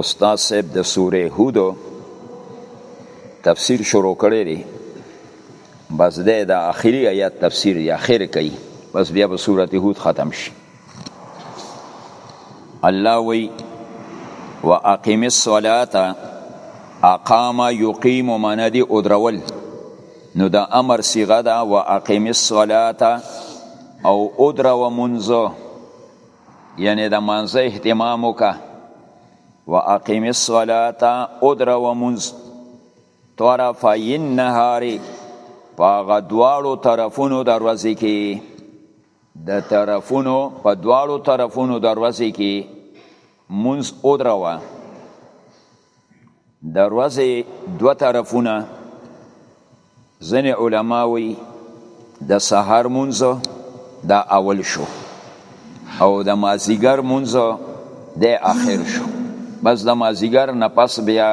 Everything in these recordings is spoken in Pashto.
استاد صاحب د سوره هود تفسیر شروع کړی دی بس ده د اخیری آیات تفسیر یا خیر کوي بس بیا به سوره هود ختم شي الله وی واقم الصلاه اقام یقیم مندی ادرول نو دا امر صیغه ده واقم الصلاه او ادرو منځو یعنی د مانزه اهتمام وکا و اقیم الصلاة ادر و منز طرفین نهاری پا غدوارو طرفونو در وزی کی د طرفونو په دواړو طرفونو دروازې کې منز او دروا د ورځې دوه طرفونه ځنې علما وي د سهار مونځ دا اول شو او د مازیګر مونځ د اخر شو بس د مازیګر نه پس بیا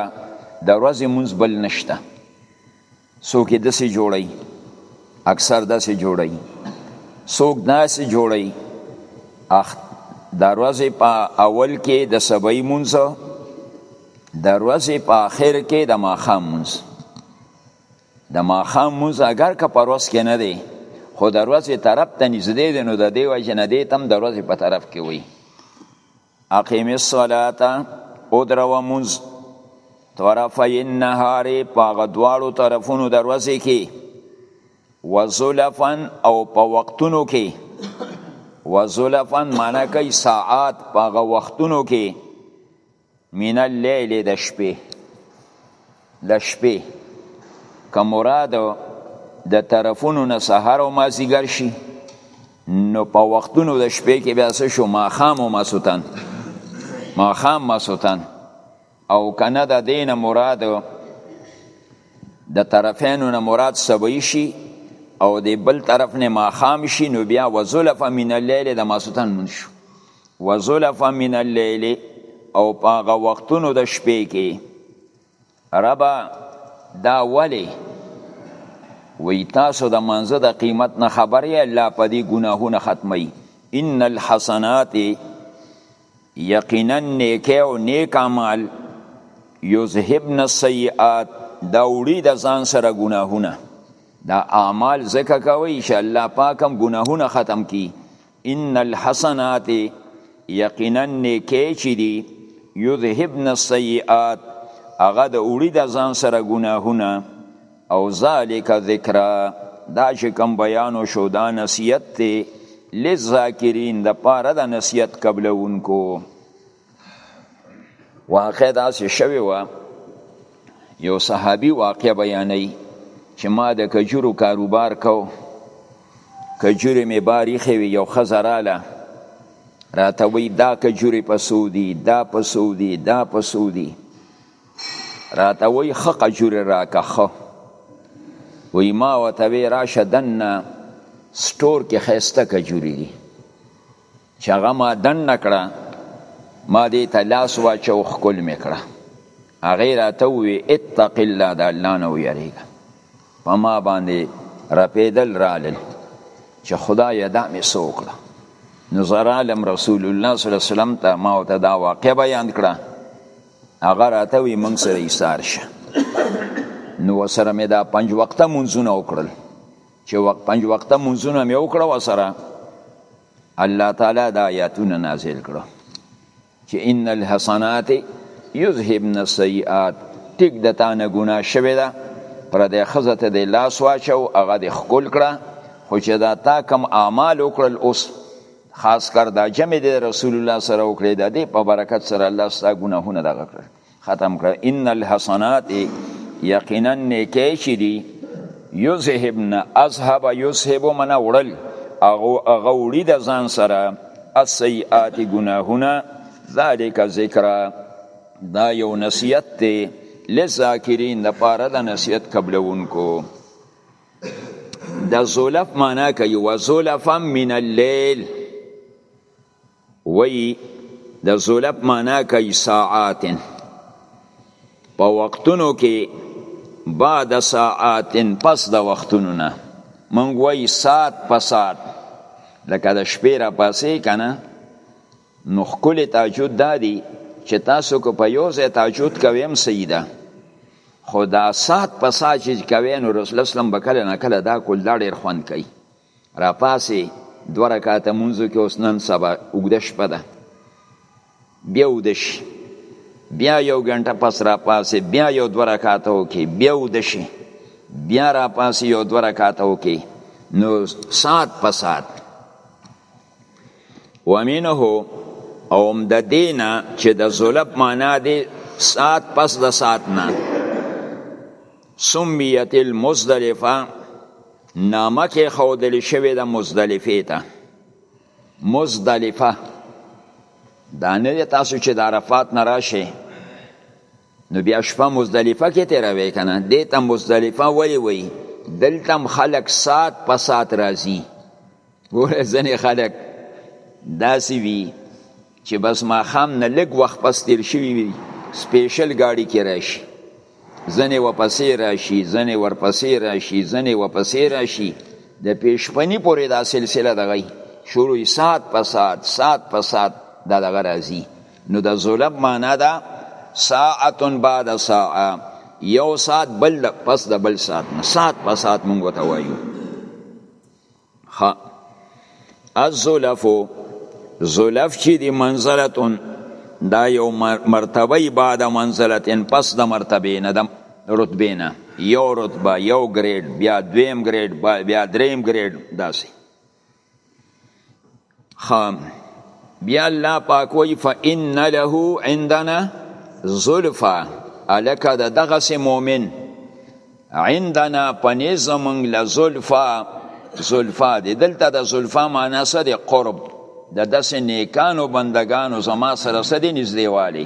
د ورځې مونځ بل نشته څوک یې داسې جوړوي اکثر داسې جوړوي څوک داسې جوړوي د ورځې په اول کې د سبعي مونځ د ورځې په آخر کې د ماښام مونځ د ماښام مونځ اگر که په ورځ کې نه دی خو د ورځې طرف ته نږدې دی نو د دې وجې نه دی تم د ورځې په طرف کې وي اقیم الصلاة ادرو منز طرفی النهار پاغ دوارو طرفونو در وزی کی وزلفن او په وقتونو کی وزلفن معنی کئی ساعات پاغ وقتونو کی من اللیل د شپې د شپې که مراد د طرفونو نه سهار او مازیګر شي نو په وختونو د شپې کې بیا څه شو ماښام او ماسوتن ماښام ماسوتن او کنه د دین مراد د طرفینو نه مراد سبعی شي او د بل طرف نه ماښام شي نو بیا وزلف من الليل د ماسوتن من شو وزلفا من اللیل او پاغه وختونو د شپې کې ربا دا ولی وی تاسو د منځه د قیمت نه خبر یې الله په دې ګناهونه ختمي ان الحسنات یقینا نیکه او نیک اعمال یذهبن السیئات دا وړي د ځان سره ګناهونه دا اعمال زکه کوي چې الله پاکم ګناهونه ختم کی ان الحسنات یقینا نیکی چی دی یذهبن السیئات هغه د اوړي د ځان سره ګناهونه او ذالک ذکرا دا چې کوم بیان شو دا نصیحت دی للذاکرین د پاره د نصیحت قبلونکو واقع داسې شوی و یو صحابي واقع بیانوي چې ما د کجورو کاروبار کو کجورې مې باري خوي یو ښځه راله راته وی دا کجورې په سودي دا په سودي دا په سودي راته وی ښه کجورې راکه ښه وی ما ورته وی راشه دننه سټور کې ښایسته کجورې دي چې هغه ما دننه کړه ما دې ته لاس واچو ښکل مې کړه هغې راته ووی اتق الله د الله نه ویریږه په ما باندې رپېدل رالل چې خدایه دا مې څه وکړه نو زه رالم رسول الله صلی الله علیه وسلم ته ما ورته دا واقع بیان کړه هغه راته وی موږ سره ایثار شه نو سره مې دا پنج وخته منځونه وکړل چې وخت پنج وخته منځونه مې وکړه وسره الله تعالی دا آیاتونه نازل کړو چې ان الحسنات یذهبن السیئات ټیک د تا نه ګناه شوې ده پر دې ښځه ته د لاس واچو هغه د ښکل کړه خو چې دا تا کم اعمال وکړل اوس خاص کر دا جمع د رسول الله سره وکړې د دې په برکت سره الله ستا ګناهونه دغه کړل ختم کړ ان الحسنات یقینا نیکی چې دی یذهبن اذهب یذهب من وړل اغه اغه وړي د ځان سره السیئات گناهونه ذالک ذکر دا یو نصیحت دی لذاکرین د پاره د نصیحت قبلونکو د زولف معنا کوي وزولفا من الليل وایي د زلف معنا کوي ساعات په وختونو کې بعد ساعات پس د وختونو نه مونږ وایي ساعت په ساعت لکه د شپې را پاسې کنه نو خکل تاجود دادی چې تاسو کو په یو ځای تاجود کوي هم صحیح ده خو دا ساعت په ساعت چې کوي نو رسول اسلام به کله نه کله دا کول دا ډېر خوند کوي راپاسې دوه رکعاته مونځ وکړي اوس نن سبا اوږده شپه ده بیا وده شي بیا یو ګنټه پس راپاسې بیا یو دوه رکعاته وکړي بیا وده شي بیا راپاسې یو دوه رکعاته وکړي نو ساعت په ساعت ومنه اوم د دینه چې د ظلب معنا دی ساعت پس د ساعت نه سمیت المزدلفه نامه کې خودل شوې د مزدلفه ته مزدلفه دا نه تاسو چې د عرفات نه راشي نو بیا شپه مزدلفه کې تیروي کنه دې ته مزدلفه ولی وی دلته خلک سات په سات راځي ګوره ځنې خلک داسې وي چې بس ماښام نه لږ وخت پس تیر شوي وي سپیشل ګاډي کې راشي ځنې ورپسې راشي ځنې ورپسې راشي ځنې ورپسې راشي د پیشپنی پورې دا سلسله دغی شروع سات په سات سات په سات دا دغه راځي نو د ظلم معنا ده ساعت بعد ساعه یو سات بل پس د بل سات نه سات په سات مونږ ته وایو ها الزلف زلف چې دی منزلتون دا یو مرتبه بعد منزلتن پس د مرتبه نه د رتبه نه یو رتبه یو ګریډ بیا دویم ګریډ بیا دریم ګریډ داسې خام بیا الله پاک وی فإن له عندنا زلفا الکه د دغه سه مؤمن عندنا پنیز زمونږ له زلفا زلفا دی دلته د زلفا معنا څه دی قرب د داسې نیکانو بندگانو زما سره څه دی نږدېوالی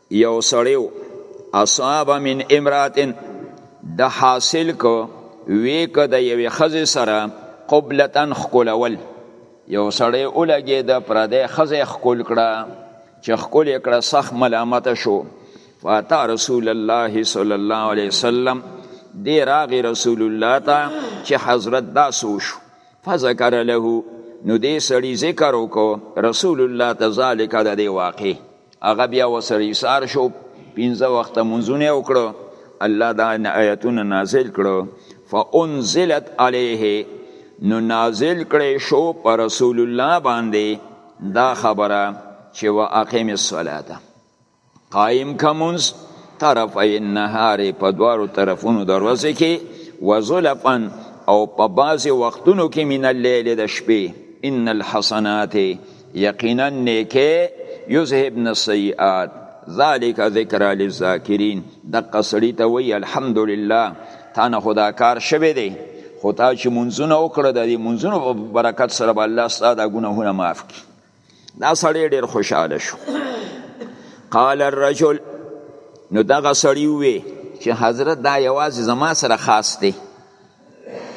یو سړیو اصحاب من امراتن د حاصل کو وی که د یوې خزې سره قبلتن خکولول یو سړی اولګې د پردې خزې خکول کړه چې خکول کړه سخ ملامت شو فاتا رسول الله صلی الله علیه وسلم دی راغی رسول الله ته چې حضرت دا سوشو فذكر له نو دې سړي ذکر وکړو رسول الله تذالک د دې واقع هغه بیا وسړي سار شو پنځه وخت منځونه وکړو الله دا آیتونه نازل کړو فانزلت عليه نو نازل کړي شو پر رسول الله باندې دا خبره چې واقم الصلاه قائم کمونز طرف النهار په دوارو طرفونو دروازه کې وزلفا او په بعض وختونو کې من الليل د شپې ان الحسنات یقینا نیکه یذهبن السیئات ذالک ذکر للذاکرین د قصړی ته وی الحمدلله تا نه خدا کار شوه دی خو تا چې منځونه وکړه د منځونو په برکت سره به الله ستاسو د ګناهونه معاف کړي دا سړی ډیر خوشاله شو قال الرجل نو دغه سړی وی چې حضرت دا یوازې زما سره خاص دی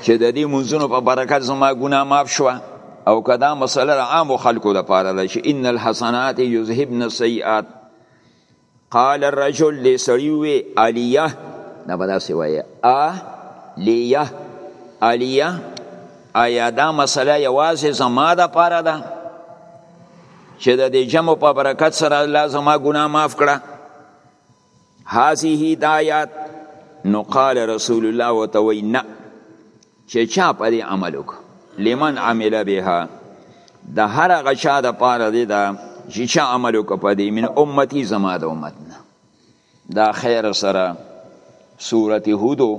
چې د دې منځونو په برکت زما ګناه معاف شوه او کدا مسله عام خلکو لپاره ده چې ان الحسنات یذهبن السیئات قال الرجل دی سړی وی الیه دا به داسې وایه ا لیه الیه آیا دا مسله یوازې زما د پاره ده چې د دې جمع په برکت سره الله زما ګناه معاف کړه هذه دایات نو قال رسول الله وتوینا چې چا په دې عمل وکړ لمن عمل بها د هر هغه چا د پاره دی دا چې چا عمل وکړ په دې من امتی زما د امت نه دا خیر سره سورت هودو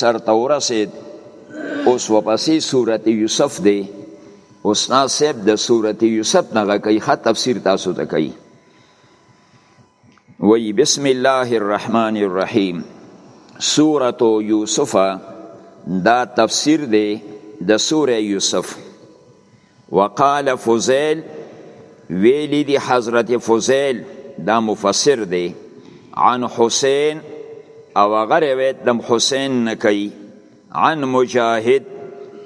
سر تورسید اوس وپسې سورت یوسف دی استاد صاحب د سورت یوسف نه کوي خط تفسیر تاسو ته کوي وی بسم الله الرحمن الرحیم سورة یوسف دا تفسیر دی د سورة یوسف وقال فضیل ویلی دی حضرت فضیل دا مفسر دی عن حسین او هغه روایت د حسین نه کوي عن مجاهد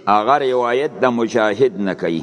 هغه روایت د مجاهد نه کوي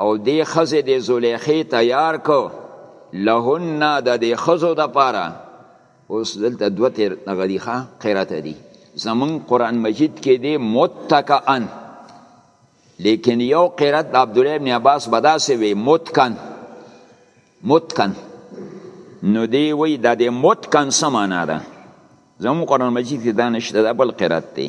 او دې خزې دې زلیخې تیار کو لهن د دې خزو د پاره اوس دلته دوه تیر غدیخه قرات دي زمون قران مجید کې دې متکئن لیکن یو قرات د عبد الله ابن عباس بداسه وي متکن متکن نو دی وی د دې متکن سمانه ده زمون قران مجید کې دانش د بل قرات دی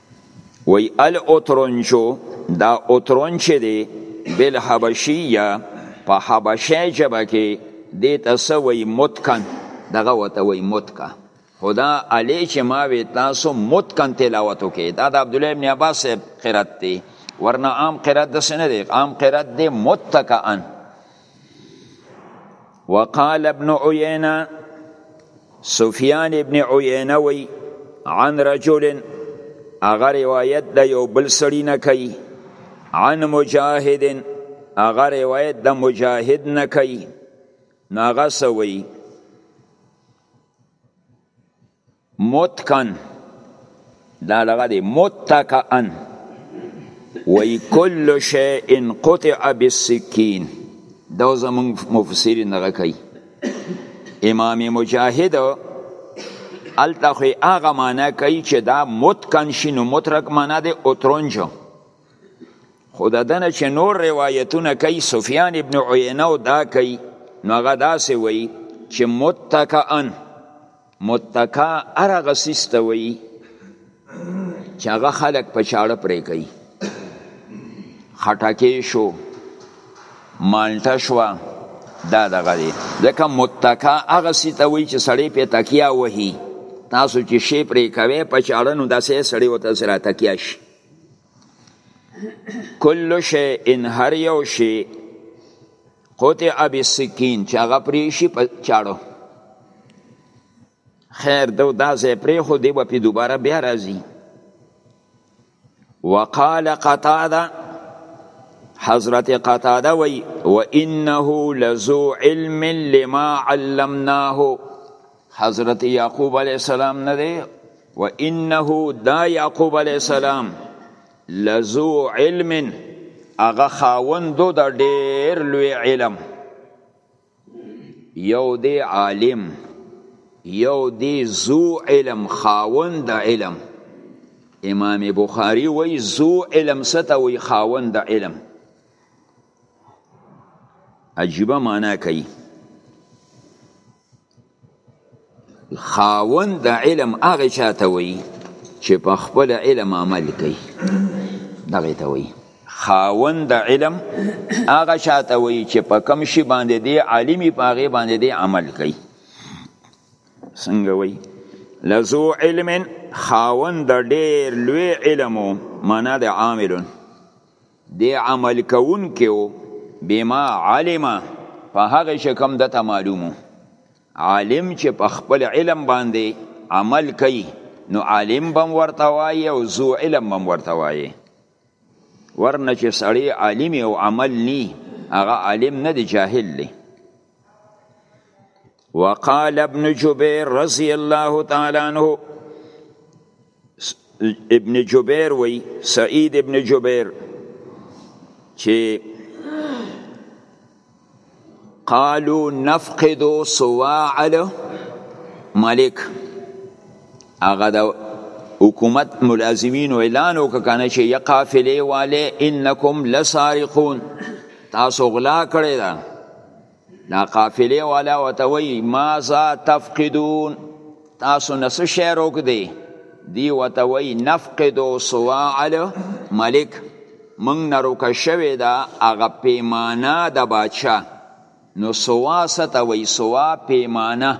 وی الاترنچو دا اترنچ دی بل حبشیه په حبشه جبه کې دیتا سوی متکن دغه وته وی متکه خدا علی چې ما وی تاسو متکن تلاوت وکي دا د عبد الله ابن عباس قرات دی ورنه عام قرات د سن دی عام قرات دی متکئن وقال ابن عيينه سفيان ابن عيينه وی عن رجل اغه روایت د یو بل سړی نه کوي عن مجاهد اغه روایت د مجاهد نه کوي ناغه سوی متکن دا لغه دی متکئن وی کل شیء قطع بالسکین دا زمون مفسرین هغه کوي امام مجاهد الته خو هغه معنا کوي چې دا متکن شي نو مترک معنا دی اترنج خو د دنه چې نور روایتونه کوي سفیان ابن عینه او دا کوي نو هغه داسې وایي چې متکئن متکا هغه سیس ته وایي چې هغه خلک په چاړه پرې کوي خټکی شو مالټه شوه دا دغه دی ځکه متکا هغه سیس ته وایي چې سړی پې تکیا وهي تاسو چې شی پرې کوي په چاړه نو داسې سړی ورته سره تکیا شي کل شی ان هر یو شی قطع ابي سکین چې هغه پرې شي په چاړو خیر دو دا ځای پرې خو دی به پې دوباره بیا راځي وقال قتاده حضرت قتاده وی و انه لذو علم لما علمناه حضرت یعقوب علیہ السلام نه دی و انه دا یعقوب علیہ السلام لذو علم هغه خاوندو د ډیر لوی علم یو دی عالم یو دی زو علم خاوند د علم امام بخاری وی زو علم ستا وی خاوند د علم عجیبه معنا کوي خاوند د علم هغه چاته وي چې په خپل علم عمل کوي دغه ته وي خاوند د علم هغه چاته وي چې په کم شي باندې دی عالمي په هغه باندې دی عمل کوي څنګه وي لزو علم خاوند د ډېر لوی علم معنا د عاملون دی عمل کوونکی و بما علم په هغه چې کوم دته معلومو عالم چې په خپل علم باندې عمل کوي نو عالم بم ورته وایي او زو علم بم ورته وایي ورنه چې سړی عالم او عمل نی هغه عالم نه دی جاهل دی وقال ابن جبیر رضی الله تعالی عنه ابن جبیر وی سعید ابن جبیر چې قالو نفقد سواع ملک هغه د حکومت ملازمین اعلان وکړه چې یا قافلې والے انکم لسارقون تاسو غلا کړی دا دا قافله والا وته وی ما ذا تفقدون تاسو نس شعر وک دی دی وته وی نفقد صواع الملک من نروک شوی دا هغه پیمانه د بادشاه نو سوا ستا وی سوا پیمانه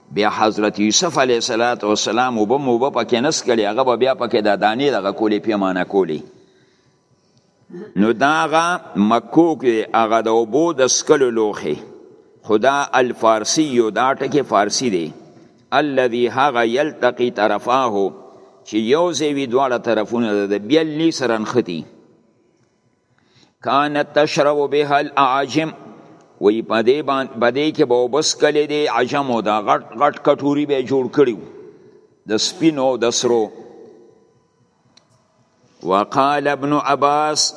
بیا حضرت یوسف علیه الصلاۃ والسلام وب موب پکې نس کړي هغه به بیا پکې د دانې دغه کولې پیمانه کولی نو داغه مکوک دی هغه د اوبو د سکلو لوخي خدا الفارسی یو دا ټکی فارسی دی الذي هغه يلتقي طرفاه چې یو زیوی دواړه طرفونه د بیل لی سره نختی کانت تشرب بها الاعاجم وی په دې باندې په دې کې به وبس کړي دي عجمو دا غټ غټ کټوري به جوړ کړي د سپینو د سرو وقال ابن عباس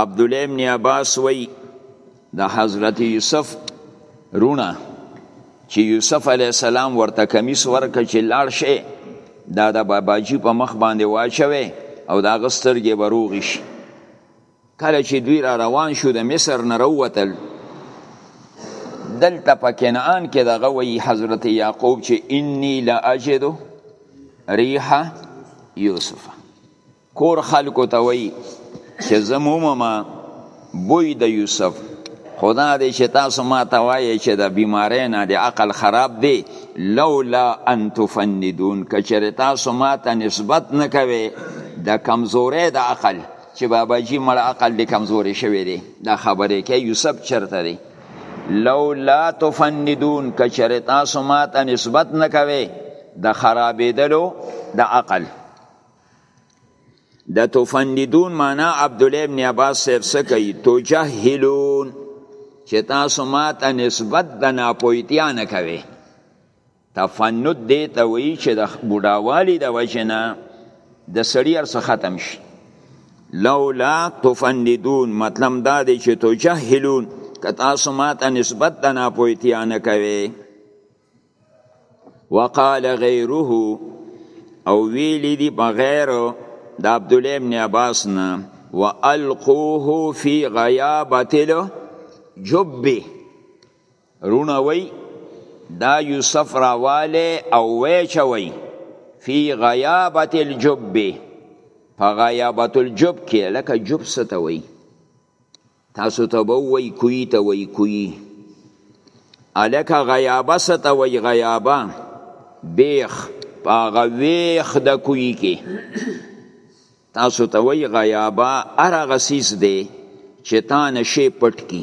عبد الله ابن عباس وی د حضرت یوسف رونه چې یوسف علی السلام ورته کمیس ورک چې لاړ شي دا د باباجی په مخ باندې واچوي او دا غسترګې بروغ شي کله چې دوی را روان شو د مصر نه راووتل دلته په کنعان کې دغه وی حضرت یعقوب چې انی لا اجد ریح یوسف کور خلکو ته وایي چې زه مومم بوی د یوسف خدا دې چې تاسو ما ته وایې چې د بیمارۍ نه د عقل خراب دی لولا ان تفندون که چېرې تاسو ما ته نسبت نه کوئ د کمزورۍ د عقل چې بابا جی مړ عقل دې کمزورې شوی دی دا خبرې کوي یوسف چېرته دی لولا تفندون که چېرې تاسو ما ته نسبت نه کوئ د خرابېدلو د عقل د تفندون معنا عبد الله ابن عباس صاحب څه کوي تجهلون چې تاسو ماته نسبت د ناپوهتیا نه کوي تفند دې ته وایي چې د بوډاوالي د وجې نه د سړي ارڅ ختم شي لولا تفندون مطلب دا دی چې تجهلون که تاسو ماته نسبت د ناپوهتیا نه کوي وقال غیره او ویلی دی بغیر د عبد الله ابن عباس نه والقوه فی غیابت الجب رونه وی دا یوسف راواله او ویچوی فی غیابت الجب په غیابت الجب کې لکه جب ستوي تاسو ته به وای کوی ته وای کوی الکه غیابه ستا وای غیابه بیخ پاغه ویخ د کوی کې تاسو ته وای غیابه ارغه سیس دی چې تا نشي پټ کی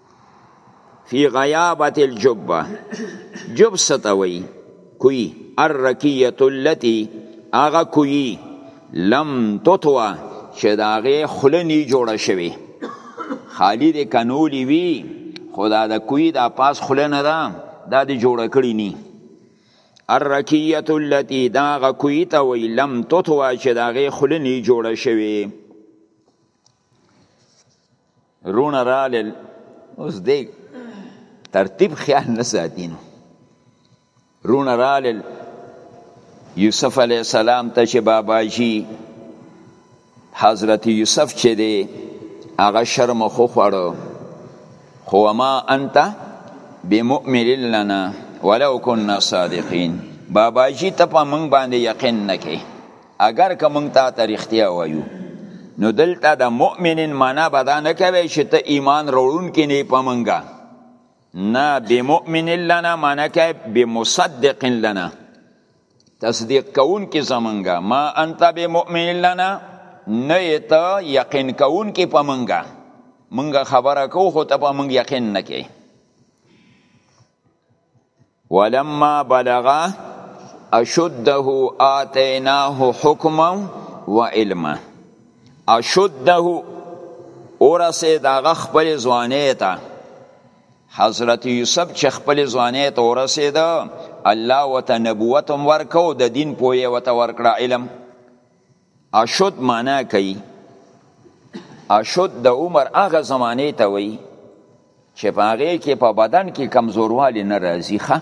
فی غیابت الجبه جب ستوي کوي الرکیه التي اغه کوي لم تطوا چې داغه خلنی جوړه شوی خالی د کنولی وی خدا د کوی د پاس خلنه ده دا د جوړ کړی نی الرکیه التي داغه کوی ته وی لم تطوا چې داغه خلنی جوړه شوی رونه رالل اوس دی ترتیب خیال نه ساتي نو رونه رالل یوسف علیه السلام ته چې باباجي حضرت یوسف چې دی هغه شرم خو خوړو خو ما انت بمؤمن لنا ولو كنا صادقين باباجي ته په موږ باندې یقین نه کې اگر که مونږ تا ته رښتیا وایو نو دلته د مؤمنین معنا به دا نه کوي چې ته ایمان وروړونکی نه په مونږه نه بمؤمن لنا معنا کوي بمصدق لنا تصدیق کوونکی زمونږه ما انت بمؤمن لنا نه ته یقین کوونکی په مونږه مونږه خبره کو خو ته په مونږ یقین نه کوي ولما بلغ اشده آتیناه حکما و علما اشده اورسه داغه خپل ځوانه ته حضرت یوسف چې خپل ځوانه ته اورسه ده الله وته نبوت ورکو د دین پوهه وته ورکړه علم اشد معنا کوي اشد د عمر هغه زمانه ته وي چې په هغه کې په بدن کې کمزوروالی نه راځي ښه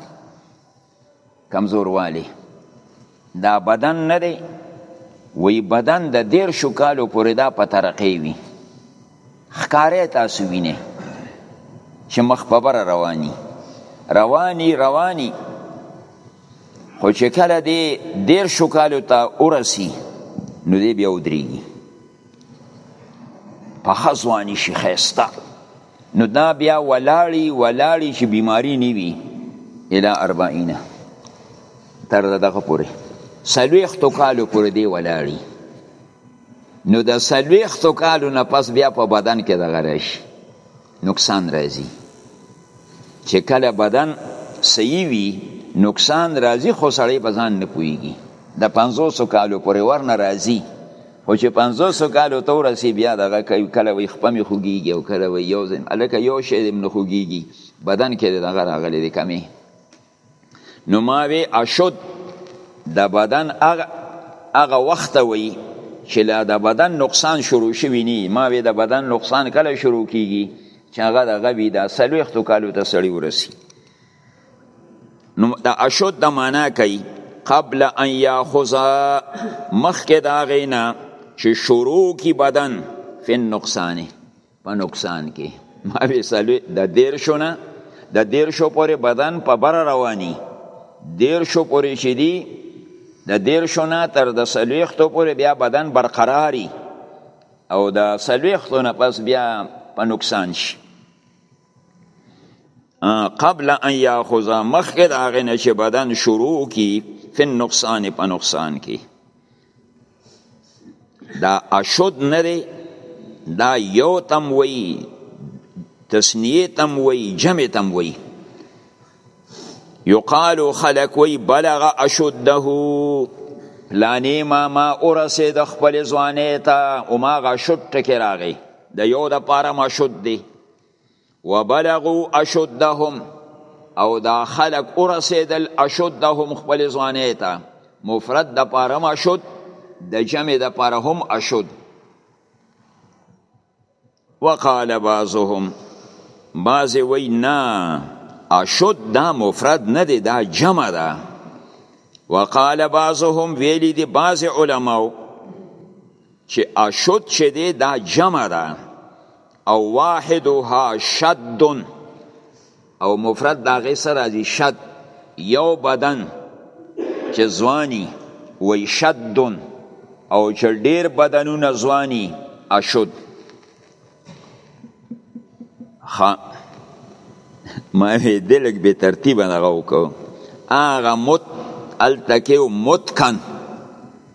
کمزوروالی دا بدن نه دی وی بدن د دیر شو کالو پورې دا په ترقې وي ښکاره تاسو وینئ چې مخ په بره رواني رواني رواني خو چې کله دی دیر شو کالو ته ورسی نو دی بیا ودریږي په خزوانی شي خیسته نو دا بیا ولاړی ولاړی چې بیماری نیوی الی اربعینه تر دغه پورې سلویختو کالو پورې دی ولاړی نو د سلويختو کالو نه پس بیا په بدن کې دغه راشي نقصان راځي چې کله بدن صحیح وي نقصان راځي خو سړی په ځان نه پوهېږي د پنځوسو کالو پورې ورنه راځي خو چې پنځوسو کالو ته ورسي بیا دغه کوي کله وي خپه مې خوږېږي او کله وي یو ځای هلکه یو شی دې نه خوږېږي بدن کې دغه راغلی دی کمې نو ما وی اشد د بدن هغه هغه وخت وی چې لا د بدن نقصان شروع شوی نی ما وی د بدن نقصان کله شروع کیږي چې هغه د غوی د سلوختو کالو ته سړی ورسی نو د اشد د معنا کوي قبل ان یاخذ مخکې دا غینا چې شروع کی بدن فن نقصانه په نقصان کې ما وی سلوی د دیرشو نه د دیرشو پورې بدن په بره رواني دیرشو پورې چې دی د دیرشو نه تر د سلویختو پورې بیا بدن برقراري او د سلویختو نه پس بیا په نقصان شي قبل ان یاخذ مخکې د هغې نه چې بدن شروع کی فن نقصان په نقصان کې دا اشد نه دی دا یو تم وی تسنیه تم وی جمع تم وی یقال خلق وی بلغ اشده پلانی ما ما ورسه د خپل ځوانه ته او ما غشد ټکی راغی د یو د پاره ما شد دی وبلغوا اشدهم او دا خلق ورسېدل اشدهم خپل ځواني ته مفرد د پاره هم اشد د جمع د پاره هم اشد وقال بعضهم بعض وی نه اشد دا مفرد نه دی دا جمع ده وقال بعضهم ویلی دی بعض علماو چې اشد چې دی دا جمع ده او واحدها شد او مفرد دا غي سره راځي شد یو بدن چې ځواني وي شد او چې ډیر بدنونه ځواني اشد خ ما وی دلګ به ترتیب نه غو کو اغه مت التکیو متکن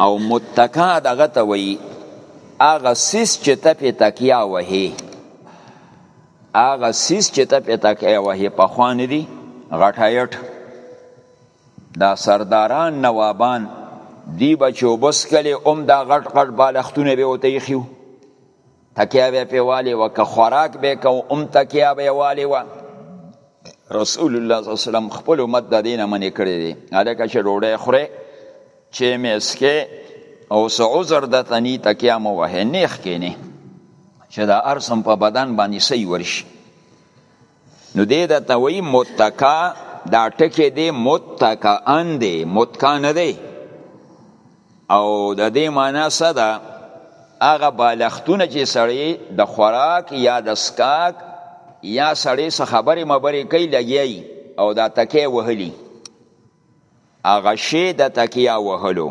او متکا دغه ته وایي هغه سیس چې ته پې تکیا وهې هغه سیس چې ته پې تکیا وهې پخوا نه دي غټایټ دا سرداران نوابان دی به چې وبس کلی هم دا غټ غټ بالښتونه به ورته ایښي تکیا به په والی و که خوراک به کو ام تکیا به والی و رسول الله صلی الله علیه وسلم خپل امت د دینه منې کړی دی الکه چې ډوډۍ خوري چې مسکه او سو عذر د تنی تکیا مو وه نه خکینه چې دا ارسم په بدن باندې سي ورشي نو دې د توي متکا دا ټکی دی متکا ان دی متکا نه دی او د دې معنی څه ده هغه بالښتونه چې سړی د خوراک یا د سکاک یا سړی څه خبرې مبرې کوي لګیای او دا تکې وهلی هغه شی د تکیا وهلو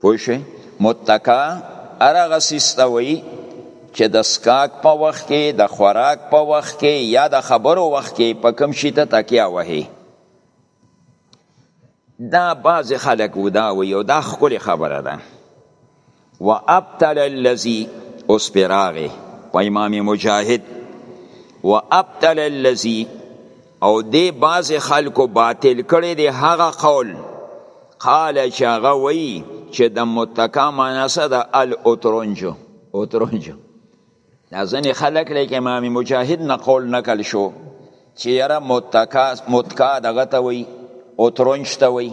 پوه شئ متکا هغه څیز ته وایي چې د څښاک په وخت کې د خوراک په وخت کې یا د خبرو وخت کې په کوم شي ته تکیه وهي دا بعضې خلک ودا وایي او دا ښکلې خبره ده و ابتل الذي اوس پې راغې په امام مجاهد و ابتل الذي او دې بعض خلکو باطل کړي دې هغه قول قال چې هغه وایي چې د متکا معنا څه ده الاترنجو اترنجو دا ځینې خلک لکه امام مجاهد نه قول نقل شو چې یاره متکا متکا دغه ته وایي اترنج ته وایي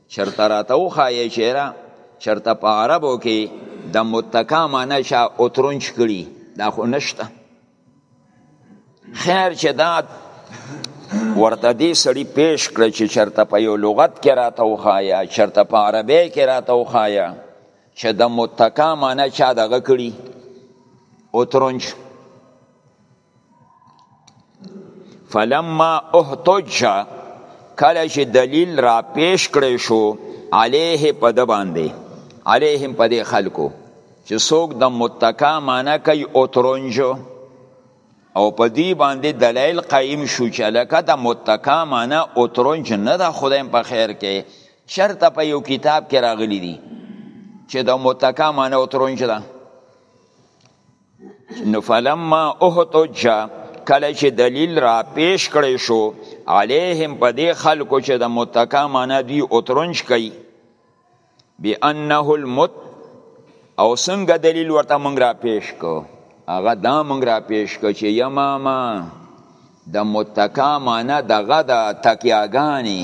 چرته راته وخایه چیرې چرته په عربو کې د متکا معنی شا اترنج کړي دا خو نشته خیر چې دا ورته دې سړی پیش کړ چې چرته په یو لغت کې راته وخایه چرته په عربی کې راته وخایه چې د متکا معنی چا دغه کړي اترنج فلما احتج کله چې دلیل را پیش کړی شو علیه په د باندې علیهم په دې خلکو چې څوک د متکا معنی کوي اوترونج او په دې باندې دلایل قایم شو چې لکه د متکا معنی اوترونج نه د خدایم په خیر کې شرطه په یو کتاب کې راغلی دی چې د متکا معنی اوترونج ده نو فلما احتج کله چې دلیل را پیش کړی شو علیهم په دې خلکو چې د متکا معنا دوی اترنج کوي بانه المت او څنګه دلیل ورته مونږ را پیش کو هغه دا مونږ را پیش کو چې یماما د متکا معنا دغه د تکیاګانی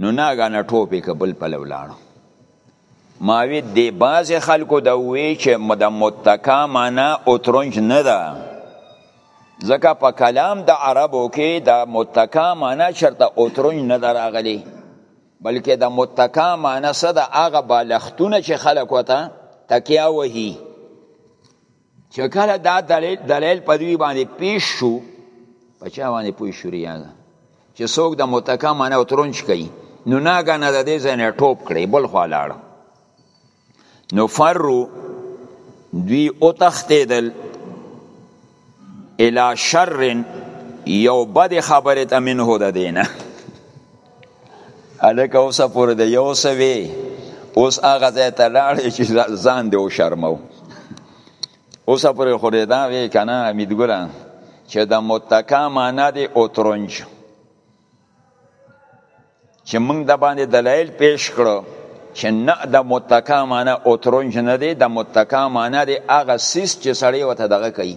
نو ناګانه ټوپې که بل پلو لاړو ماوی دی باز خلکو د وی چې د متکا معنا اترنج نه ده ځکه په کلام د عربو کې د متکا معنا چرته اترنج نه ده راغلی بلکې د متکا معنا څه ده هغه بالښتونه چې خلک وته تکیا وهي چې کله دا دلیل دلیل په دوی باندې پیش شو په چا باندې پوه شو ریاضه چې څوک د متکا معنی او ترنج کوي نو ناګه نه د دې ځای نه ټوپ کړي بل خوا لاړ نو فرو دوی او تختیدل الی شر یو بد خبره ته منه د دینه الک اوسه پورې د یو سوي اوس هغه ځای ته لاړ چې ځان دی او شرمو اوسه پورې خو دې دا وی کنه امید ګره چې د متکا معنا دی او ترنج چې موږ د باندې دلایل پیش کړو چې نه د متکا معنا او ترنج نه دی د متکا معنا دی هغه سیس چې سړی وته دغه کوي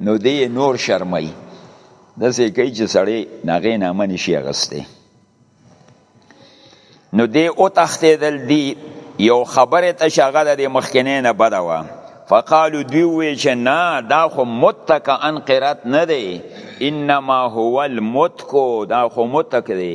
نو دی نور شرمای داسې کوي چې سړی د هغې نامه نشي اخیستی نو دی وتښتېدل دي یو خبرې ته چې هغه د دې مخکنۍ نه بده وه فقالو دوی وی چې نه دا خو متک ان قرات نه دی انما هو المتکو دا خو متک دی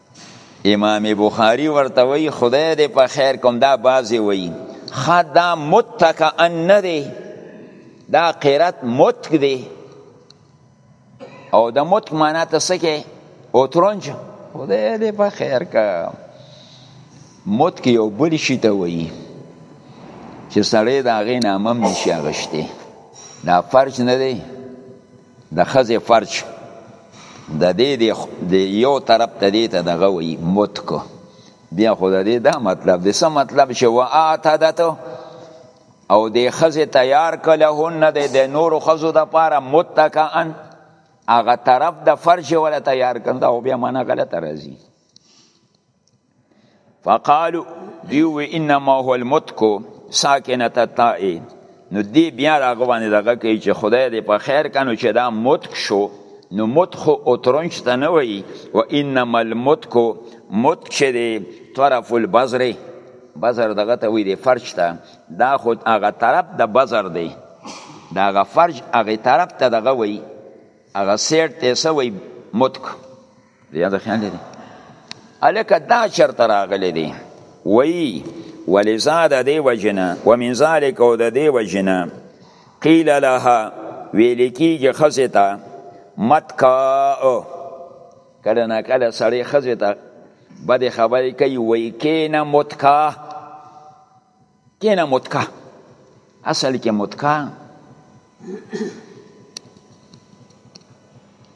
امام بخاری ورته وی خدای دې په خیر کوم دا بازی وی خدا متک ان نه دی دا قرات متک دی او د متک معنا ته سکه او ترنج خدای دې په خیر کا متک یو بل شي ته وی چې سړی دا غي نامم نشي غشته دا فرج نه دی د خزې فرج د دې د یو طرف ته دې ته دغه وي متک بیا خو د دې دا مطلب دی څه مطلب چې و اعتدت او د خزې تیار کله هن د نور خزو د پاره متکئن هغه طرف د فرج ولا تیار کړه او بیا معنا غلطه راځي فقالو دیو انما هو المتکو ساکنه تای نو دی بیا راغه باندې دغه کوي چې خدای دې په خیر کنو چې دا متک شو نو متک خو اترنج ته نه وي و انما المتک متک چې دی طرف البزر بزر دغه ته وي دی فرج ته دا خو هغه طرف د بزر دی دا هغه فرج هغه طرف ته دغه وي هغه سیټ ته سوي متک بیا د خیال دی الکه دا چرته راغلی دی وی ولذا د دی وجنه ومن ذلک او د دی وجنه قیل لها ویل کیږي خزه ته متکا کله نه کله سړی خزه ته بده خبرې کوي وای کینه متکا کینه متکا اصل کې متکا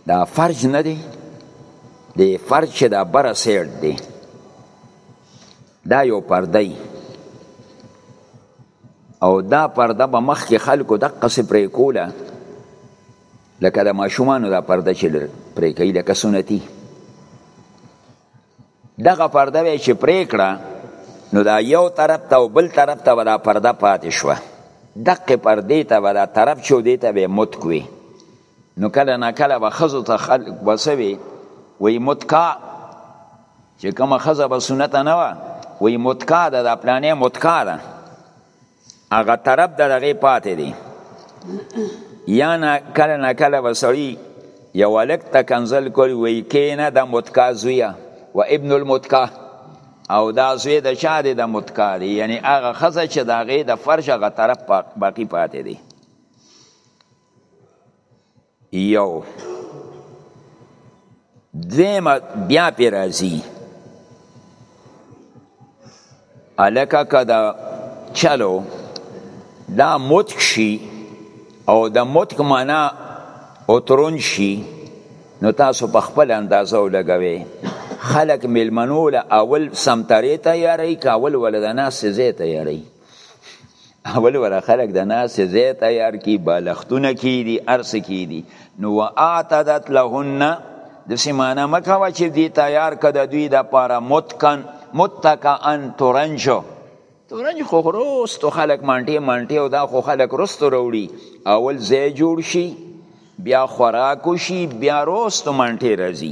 دا فرج نه دی د فرج چې دا بره سیړ دی دا یو پرده او دا پرده به مخکې خلکو دقه سې پرې کوله لکه د ماشومانو دا پرده چې پرې کوي لکه سنتي دغه پرده وی چې پرې کړه نو دا یو طرف ته او بل طرف ته ودا پرده پاتې شوه دقه پردې ته ودا طرف شو دې ته به متکوي نو کله نه کله به خزو ته خلق بسوي وی متکا چې کومه خزه به سنت نه و وی متکا ده د پلانې متکا ده هغه طرف د دغه پاتې دی یا نه کله نه کله وسړي یو الک ته کنزل کوي وای کینه د متکا زویا و ابن المتکا او دا زوی د چا دی د متکا دی یعنی هغه خزه چې د هغې د فرش هغه طرف باقی پاتې دی یو دویم بیا پی راځي الکه که د چلو دا متک شي او د متک معنا اترون شي نو تاسو په خپل اندازه ولګوي خلق ملمنو له اول سمتري تیاری کاول ولدنا سزه تیاری اول ور خلق د ناس زی تیار کی بالښتونه کی دی ارس کی دی نو واعتدت لهن د سیمانه مکوه چې دی تیار کده دوی د پاره متکن متکئن تورنجو تورنج خو روستو خلق مانټي مانټي او دا خو خلق روستو وروړي اول زی جوړ شي بیا خوراک شي بیا روستو مانټي راځي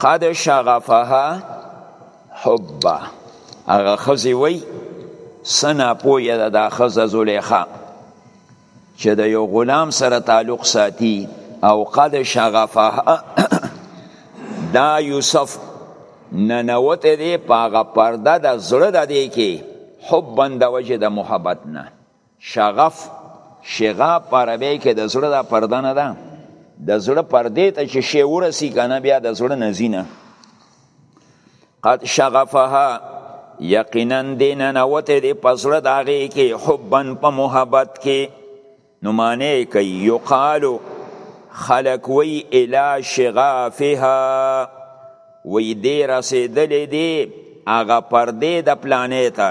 قد شغفها حبا هغه خزی وی سنا پوی د دا خز زلیخا چې د یو غلام سره تعلق ساتي او قد شغفها دا یوسف ننوت دی پاغه پرده د زړه د دی کې حبا د وجه د محبت نه شغف شغا په عربی کې د زړه دا پرده نه ده د زړه پردې ته چې شی ورسی کنه بیا د زړه نزینه قد شغفها یقینا دین نوته دی پزړه داغه کې حبن په محبت کې نو معنی کوي یقالو خلق وی الی شغافها وی دې رسیدلې دی هغه پردې د پلانې ته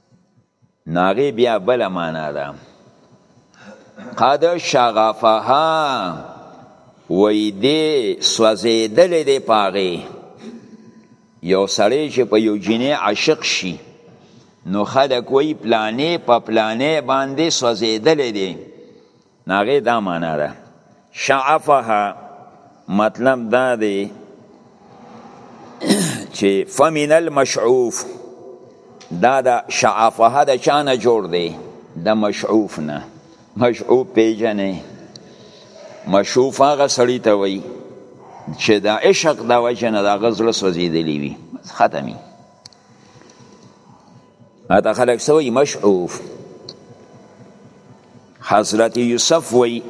ناغي بیا بل معنا ده قد شغفها وی دی سوزیدل دی پاغي یو سړی چې په یو جنې عاشق شي نو خلک وی پلانې په پلانې باندې سوزیدل دی ناغې دا معنا ده شعفها مطلب دا دی چې فمن المشعوف دا د شعفها د چانه جوړ دی د مشعوف نه مشعوف پیژنې مشعوف هغه سړی ته وایي چې د عشق د وجه نه د غزل سوځېدلی وي ختمي اته خلک سوی مشعوف حضرت یوسف وی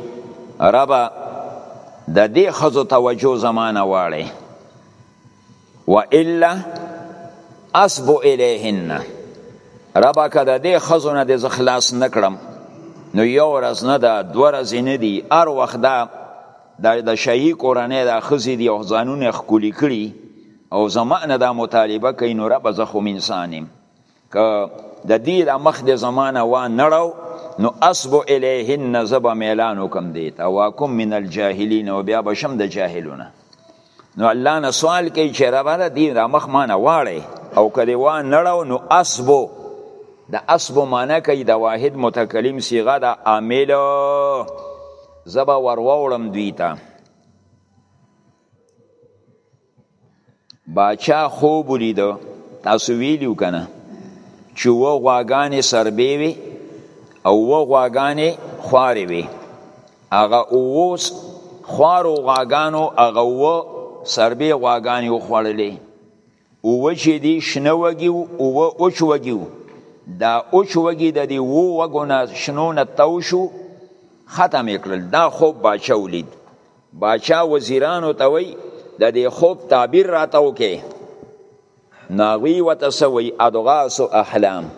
ربا د دې خزو توجه زمانه واړي و الا اسب الیهن ربا کده دې خزو نه د خلاص نکړم نو یو ورځ نه ده دو ورځې نه دي هر وخت دا د شهي کورنۍ د خزې دي او ځانونه خکولي کړي او زمانه دا مطالبه کوي نو رب زه خو انسان یم که د دې د مخ د زمانه وا نړو نو اسبو الیهن زب میلان وکم دیتا واکم من الجاهلین او بیا بشم د جاهلونه نو الله نه سوال کوي چې رب د دې د مخ ما نه واړی او که دې وا نړو نو اسبو د اسبو معنی کوي د واحد متکلم صیغه د عامل زبا ور وړم دوی ته باچا خوب ولیدو تاسو ویلیو کنه چې و غواګانې سربې وي او و غواګانې خوارې وي هغه اوس خوارو غواګانو هغه و سربې غواګانې وخوړلې او چې دی شنه وږي او و اوچ وږي دا اوچ وږي د دې وو وګونه شنو نه تو شو ختم کړل دا خوب باچا ولید باچا وزیرانو ته وی د دې خوب تعبیر راته وکي ناغوی وتسوي ادغاس احلام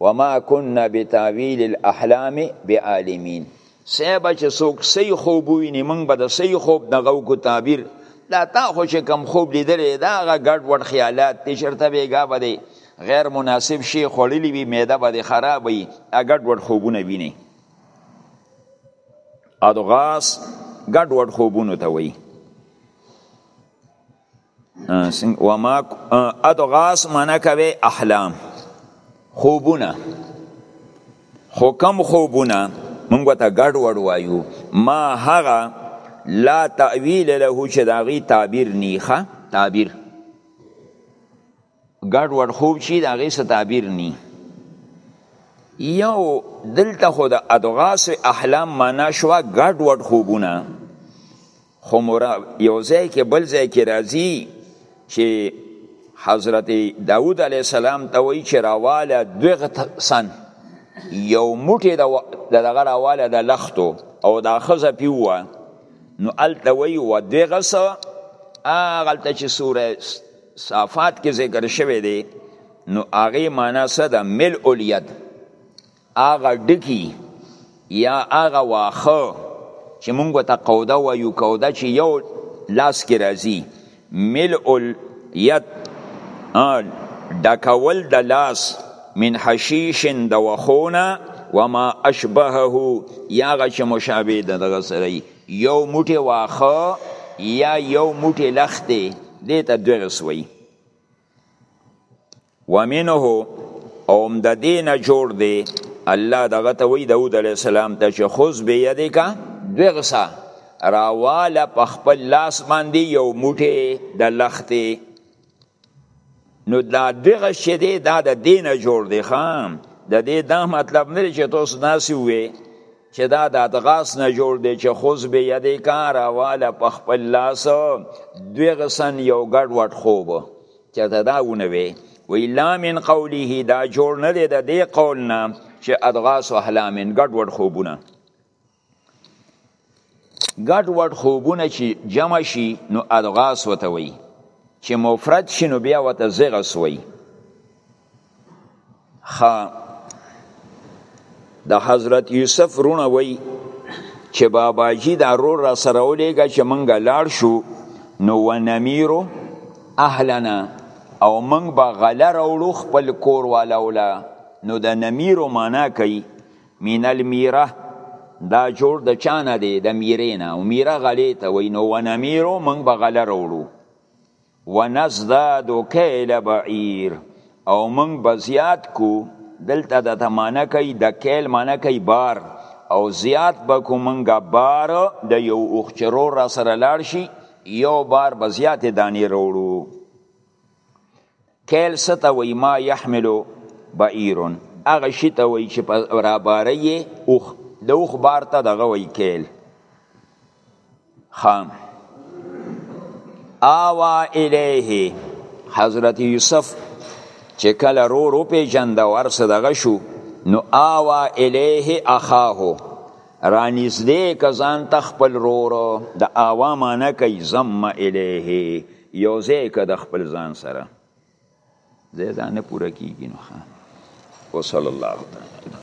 وما كنا بتاويل الاحلام بعالمين سبا چې څوک صحیح خوب ویني موږ به د صحیح خوب دغه کو تعبیر دا تا خو چې کم خوب لیدلې دا هغه ګډ وډ خیالات دي چېرته بېګا به دی غیر مناسب شی خوړلی وي معده به دی خراب وي ګډ وډ خوبونه ویني ادغاس ګډ وډ خوبونو ته وایي وما ادغاس معنا کوي احلام خوبونه حکم خوبونه موږ ته ګډ وډ وایو ما هغه لا تعویل له چې داغي تعبیر نیخه تعبیر ګډ وډ خوب شي د هغې څه تعبیر نی یو دلته خو د ادغاس احلام معنا شوه ګډ وډ خوبونه خو یو ځای کې بل ځای کې راځي چې حضرت داود علیه السلام ته وایي چې راواله دوه سن یو موټی د دغه راواله د لختو او دا ښځه پې ووه نو هلته وایي و دغه څه هغلته چې سوره صافات کې ذکر شوی دی نو هغه معنا څه ده مل اولید هغه ډکی یا هغه واخه چې مونږ ته قوده وایو قوده چې یو لاس کې راځي مل اولید ډکول د لاس من حشیش د وخونه وما اشبهه یا غ چې مشابه دغه سره یو موټی واخه یا یو موټی لخته دې ته دویرس وایي ومنه اوم د دینه جوړ دی الله دغه ته وی داود علی السلام ته چې خذ به یده کا دغسا راواله په خپل لاس باندې یو موټی د لختې نو دا دغه شیدې دا د دینه جوړ دی خام د دې دا مطلب نه چې تاسو داسې وې چې دا د ادغاس نه جوړ دی چې خوز به یدې کار والا په خپل لاس دغه سن یو ګډ وډ خوب چې دا داونه وي وی لا من قوله دا جوړ نه دی د دې قول نه چې ادغاس احلامن ګډ وډ خوبونه ګډ وډ خوبونه چې جمع شي نو ادغاس وته وي چې مفرد شي نو بیا وته زغس وي خ د حضرت یوسف رونه وي چې بابا جی دا رور را سره ولېږه چې منګه لاړ شو نو ونمیرو اهلنا او منګ به غله راوړو خپل کور والا ولا نو د نمیرو معنا کوي من المیره دا جوړ د چا نه دی د میرې نه او میره غلې ته وایي نو ونمیرو موږ به غله راوړو ونزدادو کیل بعیر او موږ به زیات کو دلته د ته معنی کوي د کیل معنی کوي بار او زیات به کو موږ بار د یو اوخچرو را سره لاړ شي یو بار به زیاتې دانې راوړو کیل څه ته وایي ما یحملو بعیرون هغه شي ته وایي چې په راباره یې اوښ د اوښ بار ته دغه وایي کیل خام آوا الیه حضرت یوسف چې کله رو رو پیژند ورس دغه شو نو آوا الیه اخاه رانیزدې کزان تخپل رورو د آوا معنی کوي زم الیه یو ځای که د خپل ځان سره ځای دا نه پوره کیږي نو ښه وصلی الله تعالی